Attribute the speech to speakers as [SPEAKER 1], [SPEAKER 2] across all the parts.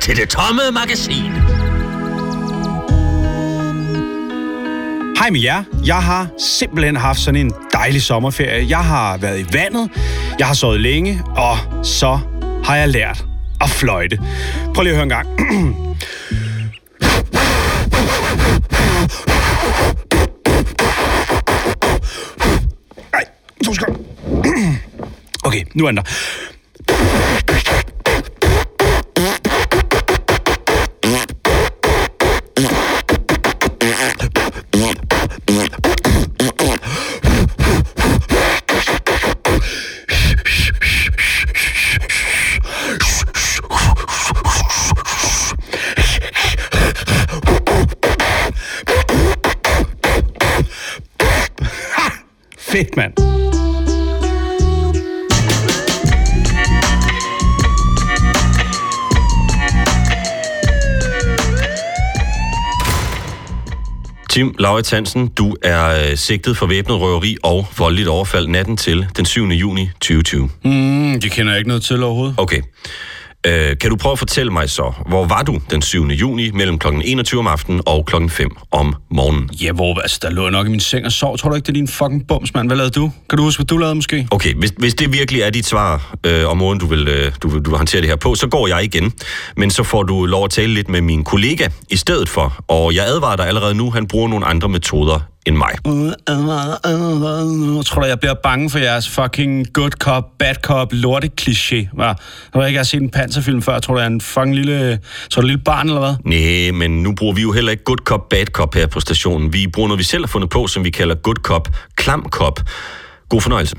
[SPEAKER 1] til det tomme magasin.
[SPEAKER 2] Hej med jer. Jeg har simpelthen haft sådan en dejlig sommerferie. Jeg har været i vandet, jeg har sovet længe, og så har jeg lært at fløjte. Prøv lige at høre en gang. Ej, to sekunder. Okay, nu er den der. Fedt, mand.
[SPEAKER 1] Tim Lauritz Hansen, du er øh, sigtet for væbnet røveri og voldeligt overfald natten til den 7. juni 2020.
[SPEAKER 2] Mm, det kender jeg ikke noget til overhovedet.
[SPEAKER 1] Okay. Øh, kan du prøve at fortælle mig så, hvor var du den 7. juni mellem kl. 21 om aftenen og kl. 5 om morgenen?
[SPEAKER 2] Ja, hvor, altså, der lå jeg nok i min seng og sov. Tror du ikke, det er din fucking bums, mand? Hvad lavede du? Kan du huske, hvad du lavede måske?
[SPEAKER 1] Okay, hvis, hvis det virkelig er dit svar øh, om måden, du vil, øh, du, du vil håndtere det her på, så går jeg igen. Men så får du lov at tale lidt med min kollega i stedet for. Og jeg advarer dig allerede nu, han bruger nogle andre metoder end mig.
[SPEAKER 2] Jeg tror da, jeg bliver bange for jeres fucking good cop, bad cop, lorte kliché. Har du ikke har set en panserfilm før? Jeg tror, det er en fucking lille... Tror du, lille barn, eller hvad?
[SPEAKER 1] Nej, men nu bruger vi jo heller ikke good cop, bad cop her på stationen. Vi bruger noget, vi selv har fundet på, som vi kalder good cop, klam cop. God fornøjelse.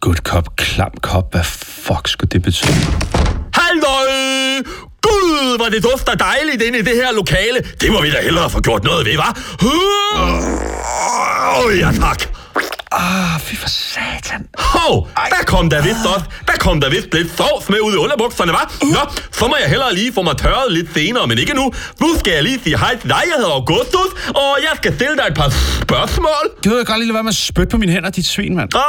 [SPEAKER 2] Good cop, klam cop. Hvad fuck skulle det betyde?
[SPEAKER 1] Gud, hvor det dufter dejligt inde i det her lokale. Det må vi da hellere få gjort noget ved, hva'? Åh, oh, ja tak.
[SPEAKER 2] Ah, fy for satan.
[SPEAKER 1] Hov, der kom der vist også, der kom der vist lidt sovs med ud i underbukserne, hva'? Nå, så må jeg hellere lige få mig tørret lidt senere, men ikke nu. Nu skal jeg lige sige hej til dig, jeg hedder Augustus, og jeg skal stille dig et par spørgsmål.
[SPEAKER 2] Du ved godt lige lade være med at spytte på mine hænder, dit svin, mand.
[SPEAKER 1] Ah,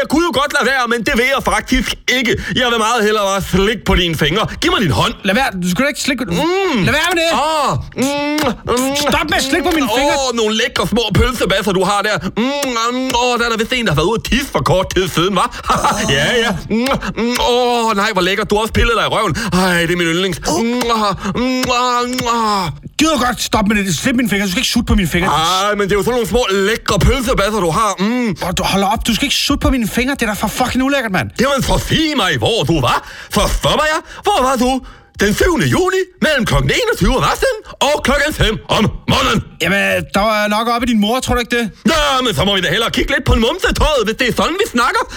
[SPEAKER 1] jeg kunne jo godt lade være, men det vil jeg faktisk ikke. Jeg vil meget hellere bare slikke på dine fingre. Giv mig din hånd.
[SPEAKER 2] Lad være, du da ikke slikke... Mm. Lad være med det!
[SPEAKER 1] Ah, mm,
[SPEAKER 2] Stop med at slikke på mine fingre.
[SPEAKER 1] Åh, nogle lækre små pølsebasser, du har der. Mm, åh, der er der vist en, der har været ude at tisse for kort tid siden, hva'? ja, ja. Mm, mm, åh, nej, hvor lækkert. Du har også pillet dig i røven. Ej, det er min yndlings. Mm, ah, mm, ah, ah.
[SPEAKER 2] Gider du godt stoppe med det? Slip mine fingre. Du skal ikke sutte på mine fingre.
[SPEAKER 1] Ej, men det er jo sådan nogle små lækre pølsebasser, du har. Mm.
[SPEAKER 2] Oh, du holder op. Du skal ikke sutte på mine fingre. Det er da for fucking ulækkert, mand.
[SPEAKER 1] Jamen, for sig mig, hvor du var. For stopper jeg. Hvor var du? Den 7. juni mellem kl. 21 om aftenen og kl. 5 om morgenen.
[SPEAKER 2] Jamen, der var nok op i din mor, tror du ikke det?
[SPEAKER 1] Nå, men så må vi da hellere kigge lidt på en mumsetøjet, hvis det er sådan, vi snakker.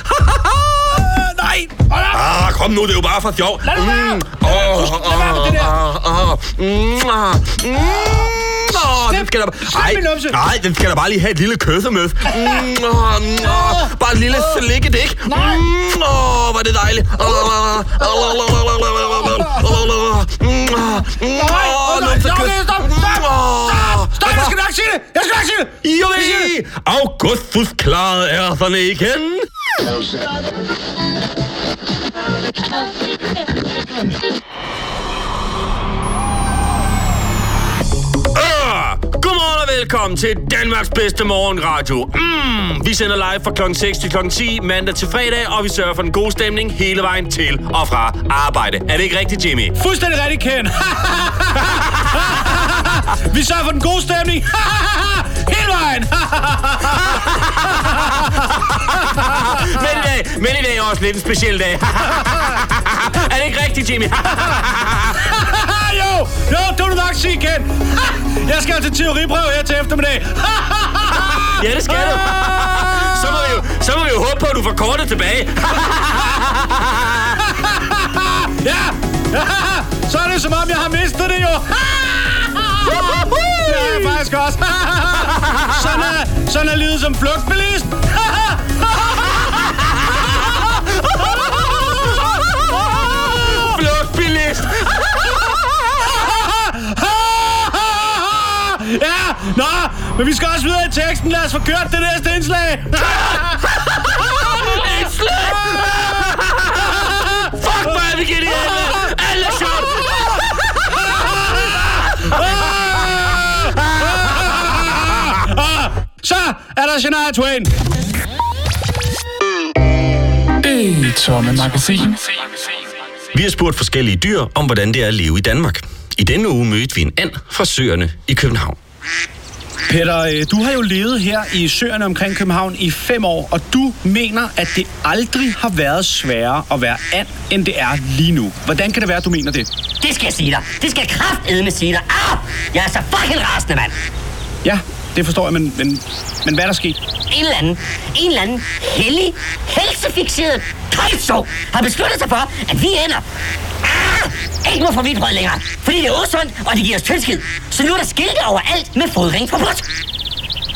[SPEAKER 2] Øh, nej! Hold op!
[SPEAKER 1] ah, kom nu, det er jo bare for sjov.
[SPEAKER 2] Lad det være!
[SPEAKER 1] Åh,
[SPEAKER 2] Du skal lade være med det der.
[SPEAKER 1] ah, ah, mm, ah, mm, åh, den skal da, ej, nej, den skal da bare lige have et lille kyssemøs. Mm, mm, åh, bare et lille slikkedæk. Mm, åh, hvor er det dejligt. Åh, åh, åh, åh, åh, åh,
[SPEAKER 2] Nej, stop, stop, stop,
[SPEAKER 1] stop,
[SPEAKER 2] stop, jeg skal nok sige det, jeg skal nok sige det.
[SPEAKER 1] Jo, jeg siger det. Augustus klarede ærterne. Thank you. Velkommen til Danmarks bedste morgenradio. Mm, vi sender live fra klokken 6 til klokken 10 mandag til fredag, og vi sørger for en god stemning hele vejen til og fra arbejde. Er det ikke rigtigt, Jimmy?
[SPEAKER 2] Fuldstændig rigtigt, Ken. Vi sørger for den gode stemning. Hele vejen.
[SPEAKER 1] men, i dag, men i dag er også lidt en speciel dag. er det ikke rigtigt, Jimmy?
[SPEAKER 2] jo, jo, det vil du nok sige, Ken. Jeg skal til teoriprøve her til eftermiddag.
[SPEAKER 1] ja, det skal du. så, må vi jo, så må vi jo håbe på, at du får kortet tilbage.
[SPEAKER 2] Ja, så er det som om, jeg har mistet det jo. Det er jeg faktisk også. Sådan er, sådan er livet som. Flugtbilist. Men vi skal også videre i teksten. Lad os få kørt det næste indslag.
[SPEAKER 1] Indslag! Fuck, hvor er vi giver det helvede! Alle shot!
[SPEAKER 2] Så er der Shania Twain.
[SPEAKER 3] Det tomme magasin.
[SPEAKER 1] Vi har spurgt forskellige dyr om, hvordan det er at leve i Danmark. I denne uge mødte vi en and fra Søerne i København.
[SPEAKER 2] Peter, øh, du har jo levet her i søerne omkring København i fem år, og du mener, at det aldrig har været sværere at være and, end det er lige nu. Hvordan kan det være, at du mener det?
[SPEAKER 4] Det skal jeg sige dig. Det skal jeg kraftedme sige dig. Au! Jeg er så fucking rasende, mand.
[SPEAKER 2] Ja, det forstår jeg, men, men, men hvad er der sket?
[SPEAKER 4] En eller anden, en eller anden hellig, helsefixeret kejso har besluttet sig for, at vi ender ah, ikke må få hvidbrød længere. Fordi det er usundt, og det giver os tyndskid. Så nu er der skilte overalt med fodring forbudt.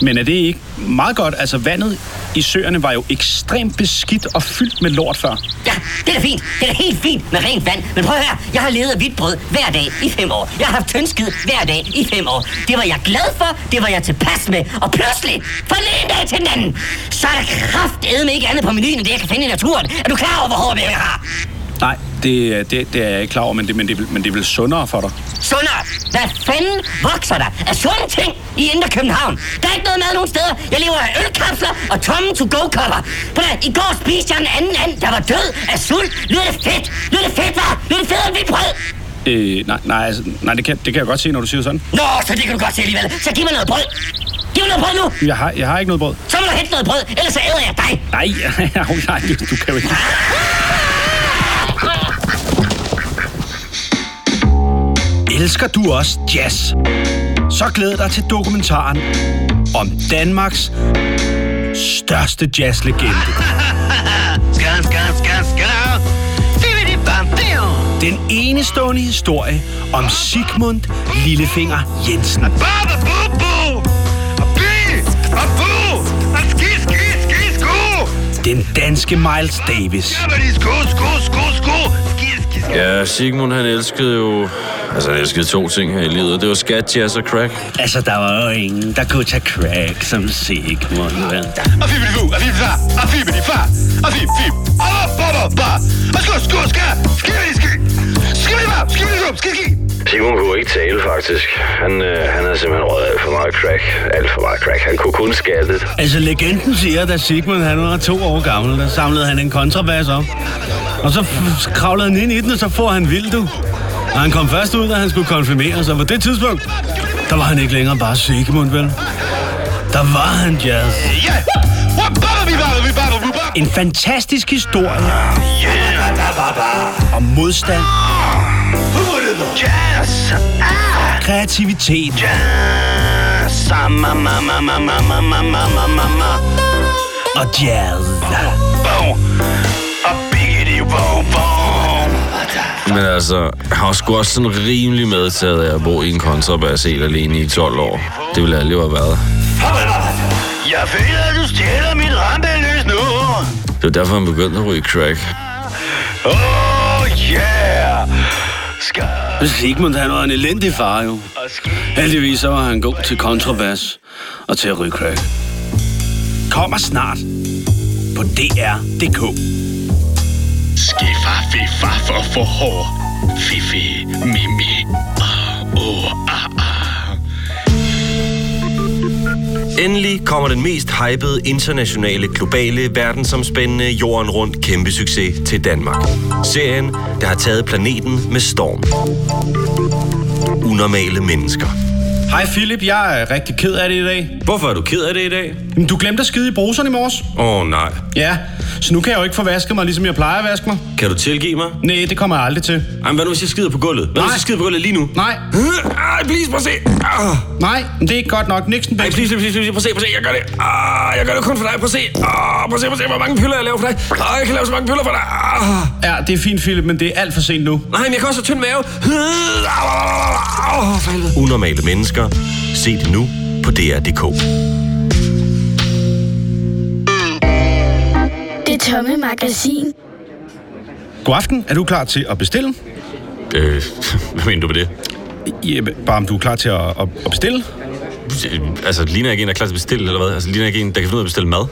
[SPEAKER 2] Men er det ikke meget godt? Altså, vandet i søerne var jo ekstremt beskidt og fyldt med lort før.
[SPEAKER 4] Ja, det er da fint. Det er da helt fint med rent vand. Men prøv her. Jeg har levet af hvidt brød hver dag i fem år. Jeg har haft tyndskid hver dag i fem år. Det var jeg glad for. Det var jeg tilpas med. Og pludselig, fra den ene dag til den anden, så er der kraftedme ikke andet på menuen, end det, jeg kan finde i naturen. Er du klar over, hvor hårdt jeg har?
[SPEAKER 2] Nej, det, det, det er jeg ikke klar over, men det, men, det, men det er vel sundere for dig.
[SPEAKER 4] Sundere. Hvad fanden vokser der af sunde ting i Indre København? Der er ikke noget mad nogen steder. Jeg lever af ølkapsler og tomme to-go-kopper. I går spiste jeg en anden and, der var død af sult. Lyder det fedt? Lyder det fedt, hva'? Lyder det fedt, mit brød?
[SPEAKER 2] Øh, nej, nej, altså, nej det, kan, det kan jeg godt se, når du siger sådan.
[SPEAKER 4] Nå, så det kan du godt se alligevel. Så giv mig noget brød. Giv mig noget brød nu.
[SPEAKER 2] Jeg har, jeg har ikke noget brød.
[SPEAKER 4] Så må du hente noget brød, ellers så æder jeg dig.
[SPEAKER 2] Nej, nej, du, du kan jo ikke. elsker du også jazz? Så glæd dig til dokumentaren om Danmarks største jazzlegende. Den enestående historie om Sigmund Lillefinger Jensen. Den danske Miles Davis.
[SPEAKER 5] Ja,
[SPEAKER 1] Sigmund han elskede jo Altså, han elskede to ting her i livet. Det var skat, jazz og crack.
[SPEAKER 2] Altså, der var jo ingen, der kunne tage crack som Sigmund. vel?
[SPEAKER 5] Og fibi, fu, og fibi, far. Og fibi, di, far. Og fibi, fib. Og baba, ba. Og sko, sko, ska. Ski, ski. Ski, ski, ski, ski, ski.
[SPEAKER 1] Sigmund kunne ikke tale, faktisk. Han, øh, han havde simpelthen røget alt for meget crack. Alt for meget crack. Han kunne kun skattet.
[SPEAKER 2] Altså, legenden siger, at da Sigmund han var to år gammel, der samlede han en kontrabas op. Og så kravlede han ind i den, og så får han vildt, du. Og han kom først ud, da han skulle konfirmeres, og på det tidspunkt, der var han ikke længere bare Sigmund, vel? Der var han jazz. En fantastisk historie. Om modstand.
[SPEAKER 5] Jazz.
[SPEAKER 2] Kreativitet. Og jazz.
[SPEAKER 5] Og biggity boom, boom.
[SPEAKER 1] Men altså, jeg har sgu også sådan rimelig medtaget af at bo i en kontrabas helt alene i 12 år. Det ville aldrig have været.
[SPEAKER 5] Jeg føler, at du stjæler mit rampeløs nu.
[SPEAKER 1] Det var derfor, han begyndte at ryge crack.
[SPEAKER 5] Oh yeah. Skal
[SPEAKER 2] Sigmund, han var en elendig far, jo. Heldigvis så var han god til kontrabas og til at ryge crack. Kommer snart på DR.dk.
[SPEAKER 3] Fiffa, for for hår. Fifi, mimi. Ah, oh, ah, ah.
[SPEAKER 1] Endelig kommer den mest hypede internationale, globale, verdensomspændende, jorden rundt kæmpe succes til Danmark. Serien, der har taget planeten med storm. Unormale mennesker.
[SPEAKER 2] Hej Philip, jeg er rigtig ked af det i dag.
[SPEAKER 1] Hvorfor er du ked af det i dag?
[SPEAKER 2] Men Du glemte at skide i bruseren i morges.
[SPEAKER 1] Åh oh, nej.
[SPEAKER 2] Ja, så nu kan jeg jo ikke få vasket mig, ligesom jeg plejer at vaske mig.
[SPEAKER 1] Kan du tilgive mig?
[SPEAKER 2] Nej, det kommer jeg aldrig til.
[SPEAKER 1] Ej, men hvad nu hvis jeg skider på gulvet? Hvad nu hvis jeg skider på gulvet lige nu?
[SPEAKER 2] Nej,
[SPEAKER 1] Ej, please, prøv at se. Ah.
[SPEAKER 2] nej, men det er ikke godt nok. Nixon,
[SPEAKER 1] Ej, please, please, please, prøv at se, prøv at se, jeg gør det. Ah, jeg gør det kun for dig, prøv at se. Ah, prøv at se, prøv at se, hvor mange piller jeg laver for dig. Ah, jeg kan lave så mange piller for dig. Ah.
[SPEAKER 2] Ja, det er fint, Philip, men det er alt for sent nu.
[SPEAKER 1] Nej, men jeg kan også have tynd mave. Åh, for helvede. Unormale mennesker. Se det nu på DR.dk.
[SPEAKER 6] tomme magasin.
[SPEAKER 2] God aften. Er du klar til at bestille?
[SPEAKER 1] Øh, hvad mener du med det?
[SPEAKER 2] Ja, bare om du er klar til at, at, at bestille?
[SPEAKER 1] Altså, ligner ikke en, der er klar til at bestille, eller hvad? Altså, ligner ikke en, der kan finde ud af at bestille mad?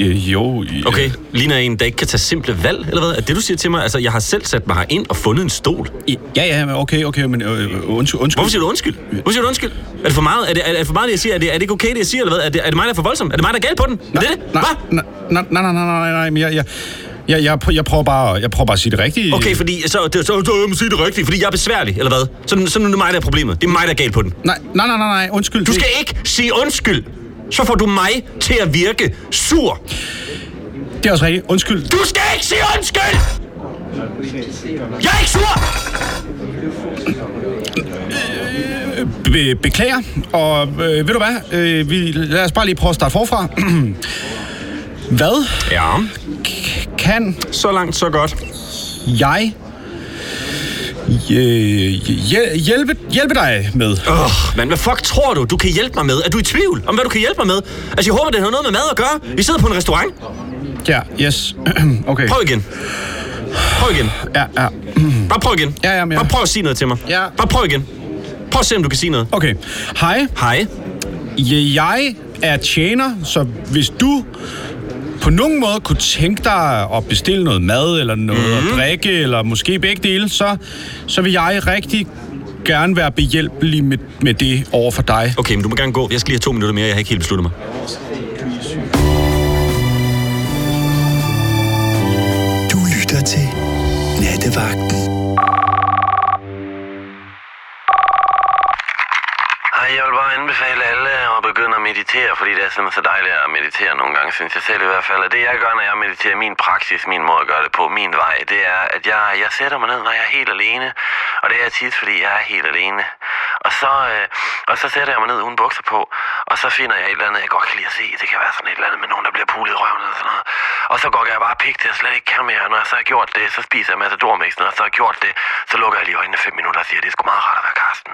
[SPEAKER 2] Øh, jo. øh,
[SPEAKER 1] Okay, ligner en, der ikke kan tage simple valg, eller hvad? Er det, du siger til mig? Altså, jeg har selv sat mig ind og fundet en stol.
[SPEAKER 2] Ja, ja, men okay, okay, men øh, undskyld. undskyld.
[SPEAKER 1] Hvorfor siger du undskyld? Hvorfor siger du undskyld? Er det for meget? Er det, er det for meget, det jeg siger? Er det, er det ikke okay, det jeg siger, eller hvad? Er det, er det mig, der er for voldsom? Er det mig, der er galt på den? Er det det?
[SPEAKER 2] Nej,
[SPEAKER 1] Hvad?
[SPEAKER 2] nej, nej, nej, nej, nej, nej, men jeg, jeg, jeg, jeg, jeg, prøver bare, jeg prøver bare at sige det rigtige.
[SPEAKER 1] Okay, fordi så, det, så, så jeg må sige det rigtigt, fordi jeg er besværlig, eller hvad? Så, så nu er det mig, der er problemet. Det er mig, der er galt på den.
[SPEAKER 2] Nej, nej, nej, nej, nej, undskyld.
[SPEAKER 1] Du skal ikke sige undskyld. Så får du mig til at virke sur.
[SPEAKER 2] Det er også rigtigt. Undskyld.
[SPEAKER 1] Du skal ikke sige undskyld! Jeg er ikke sur!
[SPEAKER 2] Be- beklager, og øh, ved du hvad? Øh, vi, lad os bare lige prøve at starte forfra. hvad
[SPEAKER 1] Ja,
[SPEAKER 2] kan
[SPEAKER 1] så langt, så godt.
[SPEAKER 2] jeg øh, hjæ- hjælpe, hjælpe dig med?
[SPEAKER 1] Åh, oh, men hvad fuck tror du, du kan hjælpe mig med? Er du i tvivl om, hvad du kan hjælpe mig med? Altså, jeg håber, det har noget med mad at gøre. Vi sidder på en restaurant.
[SPEAKER 2] Ja, yes. okay.
[SPEAKER 1] Prøv igen. Prøv igen.
[SPEAKER 2] Ja, ja.
[SPEAKER 1] Bare prøv igen.
[SPEAKER 2] Ja, ja, men ja.
[SPEAKER 1] Bare prøv at sige noget til mig.
[SPEAKER 2] Ja.
[SPEAKER 1] Bare prøv igen. Prøv at se, om du kan sige noget.
[SPEAKER 2] Okay. Hej,
[SPEAKER 1] Hej.
[SPEAKER 2] jeg er tjener, så hvis du på nogen måde kunne tænke dig at bestille noget mad, eller noget mm. at drikke, eller måske begge dele, så, så vil jeg rigtig gerne være behjælpelig med, med det over for dig.
[SPEAKER 1] Okay, men du må gerne gå. Jeg skal lige have to minutter mere. Jeg har ikke helt besluttet mig.
[SPEAKER 7] Du lytter til Nattevagten.
[SPEAKER 8] Hej, jeg vil bare anbefale alle at begynde at meditere, simpelthen så dejligt at meditere nogle gange, synes jeg selv i hvert fald. Og det jeg gør, når jeg mediterer, min praksis, min måde at gøre det på, min vej, det er, at jeg, jeg sætter mig ned, når jeg er helt alene. Og det er tit, fordi jeg er helt alene. Og så, øh, og så sætter jeg mig ned uden bukser på, og så finder jeg et eller andet, jeg godt kan lide at se. Det kan være sådan et eller andet med nogen, der bliver pulet i røven eller sådan noget. Og så går jeg bare pik til, jeg slet ikke kan mere. Når jeg så har gjort det, så spiser jeg masser af dormix. Når jeg så har gjort det, så lukker jeg lige øjnene fem minutter og siger, at det er sgu meget rart at være Karsten.